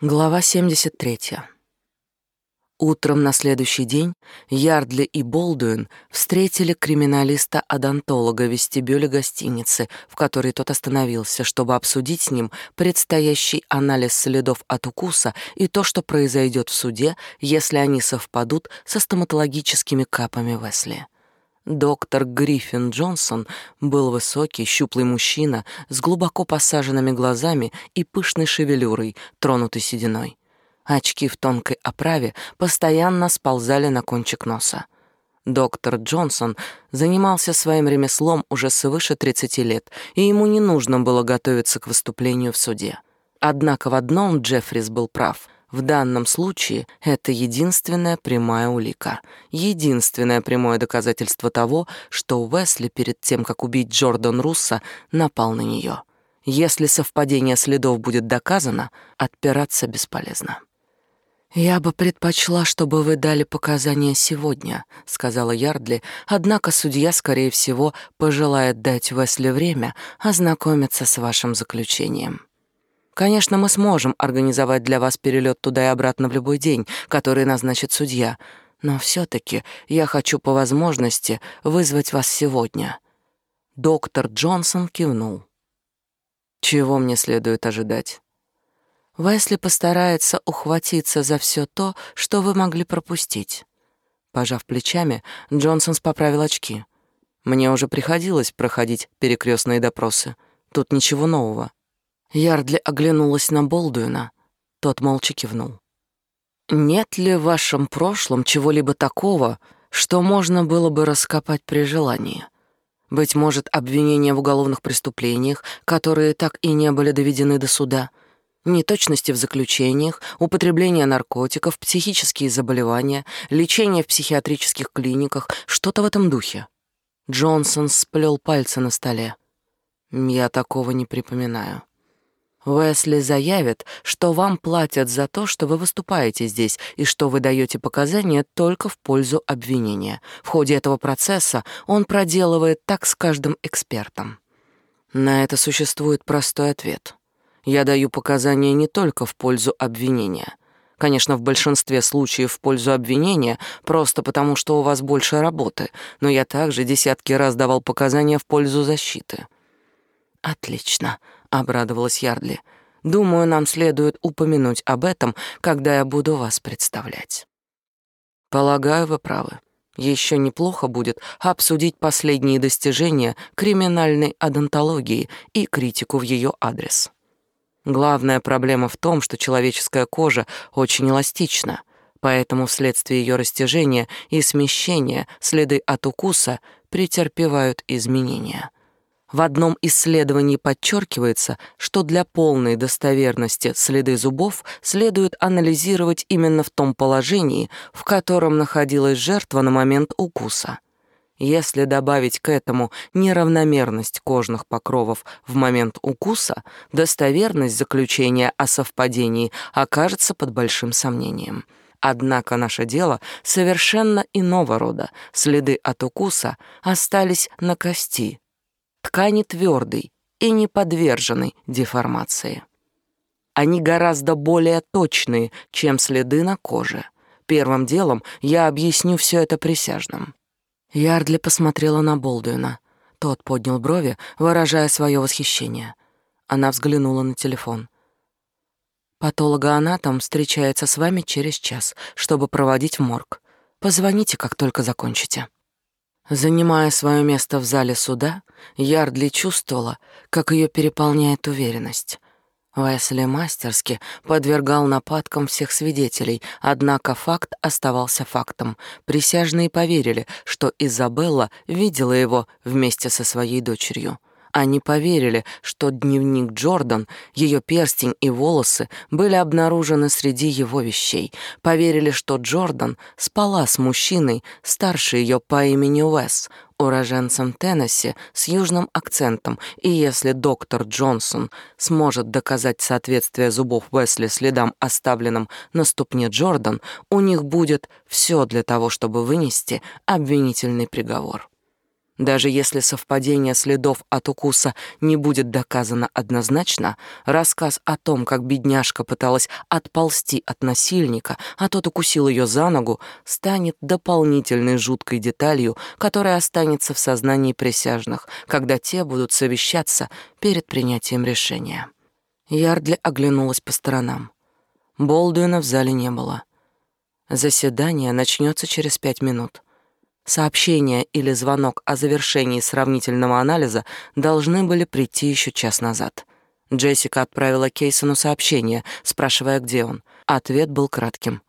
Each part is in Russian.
Глава 73. Утром на следующий день Ярдли и Болдуин встретили криминалиста-одонтолога в вестибюле гостиницы, в которой тот остановился, чтобы обсудить с ним предстоящий анализ следов от укуса и то, что произойдет в суде, если они совпадут со стоматологическими капами Весли. Доктор Гриффин Джонсон был высокий, щуплый мужчина с глубоко посаженными глазами и пышной шевелюрой, тронутой сединой. Очки в тонкой оправе постоянно сползали на кончик носа. Доктор Джонсон занимался своим ремеслом уже свыше 30 лет, и ему не нужно было готовиться к выступлению в суде. Однако в одном Джеффрис был прав — в данном случае это единственная прямая улика, единственное прямое доказательство того, что Уэсли перед тем, как убить Джордан Русса, напал на нее. Если совпадение следов будет доказано, отпираться бесполезно. «Я бы предпочла, чтобы вы дали показания сегодня», — сказала Ярдли, «однако судья, скорее всего, пожелает дать Уэсли время ознакомиться с вашим заключением». Конечно, мы сможем организовать для вас перелет туда и обратно в любой день, который назначит судья, но все таки я хочу по возможности вызвать вас сегодня». Доктор Джонсон кивнул. «Чего мне следует ожидать?» Весли постарается ухватиться за все то, что вы могли пропустить. Пожав плечами, Джонсонс поправил очки. Мне уже приходилось проходить перекрестные допросы. Тут ничего нового. Ярдли оглянулась на Болдуина. Тот молча кивнул. «Нет ли в вашем прошлом чего-либо такого, что можно было бы раскопать при желании? Быть может, обвинения в уголовных преступлениях, которые так и не были доведены до суда, неточности в заключениях, употребление наркотиков, психические заболевания, лечение в психиатрических клиниках, что-то в этом духе?» Джонсон сплел пальцы на столе. «Я такого не припоминаю». Уэсли заявит, что вам платят за то, что вы выступаете здесь, и что вы даете показания только в пользу обвинения. В ходе этого процесса он проделывает так с каждым экспертом. На это существует простой ответ. Я даю показания не только в пользу обвинения. Конечно, в большинстве случаев в пользу обвинения, просто потому что у вас больше работы, но я также десятки раз давал показания в пользу защиты. Отлично обрадовалась Ярдли. Думаю, нам следует упомянуть об этом, когда я буду вас представлять. Полагаю, вы правы. Еще неплохо будет обсудить последние достижения криминальной одонтологии и критику в ее адрес. Главная проблема в том, что человеческая кожа очень эластична, поэтому вследствие ее растяжения и смещения следы от укуса претерпевают изменения. В одном исследовании подчеркивается, что для полной достоверности следы зубов следует анализировать именно в том положении, в котором находилась жертва на момент укуса. Если добавить к этому неравномерность кожных покровов в момент укуса, достоверность заключения о совпадении окажется под большим сомнением. Однако наше дело совершенно иного рода. Следы от укуса остались на кости, ткани твердой и не подверженной деформации. Они гораздо более точные, чем следы на коже. Первым делом я объясню все это присяжным. Ярдли посмотрела на Болдуина. Тот поднял брови, выражая свое восхищение. Она взглянула на телефон. Патологоанатом встречается с вами через час, чтобы проводить в морг. Позвоните, как только закончите. Занимая свое место в зале суда, Ярдли чувствовала, как ее переполняет уверенность. Уэсли мастерски подвергал нападкам всех свидетелей, однако факт оставался фактом. Присяжные поверили, что Изабелла видела его вместе со своей дочерью. Они поверили, что дневник Джордан, ее перстень и волосы были обнаружены среди его вещей. Поверили, что Джордан спала с мужчиной, старше ее по имени Уэс, уроженцем Теннесси с южным акцентом, и если доктор Джонсон сможет доказать соответствие зубов Уэсли следам, оставленным на ступне Джордан, у них будет все для того, чтобы вынести обвинительный приговор. Даже если совпадение следов от укуса не будет доказано однозначно, рассказ о том, как бедняжка пыталась отползти от насильника, а тот укусил ее за ногу, станет дополнительной жуткой деталью, которая останется в сознании присяжных, когда те будут совещаться перед принятием решения. Ярдли оглянулась по сторонам. Болдуина в зале не было. Заседание начнется через пять минут. Сообщение или звонок о завершении сравнительного анализа должны были прийти еще час назад. Джессика отправила Кейсону сообщение, спрашивая, где он. Ответ был кратким.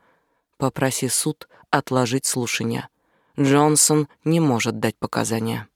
«Попроси суд отложить слушание. Джонсон не может дать показания».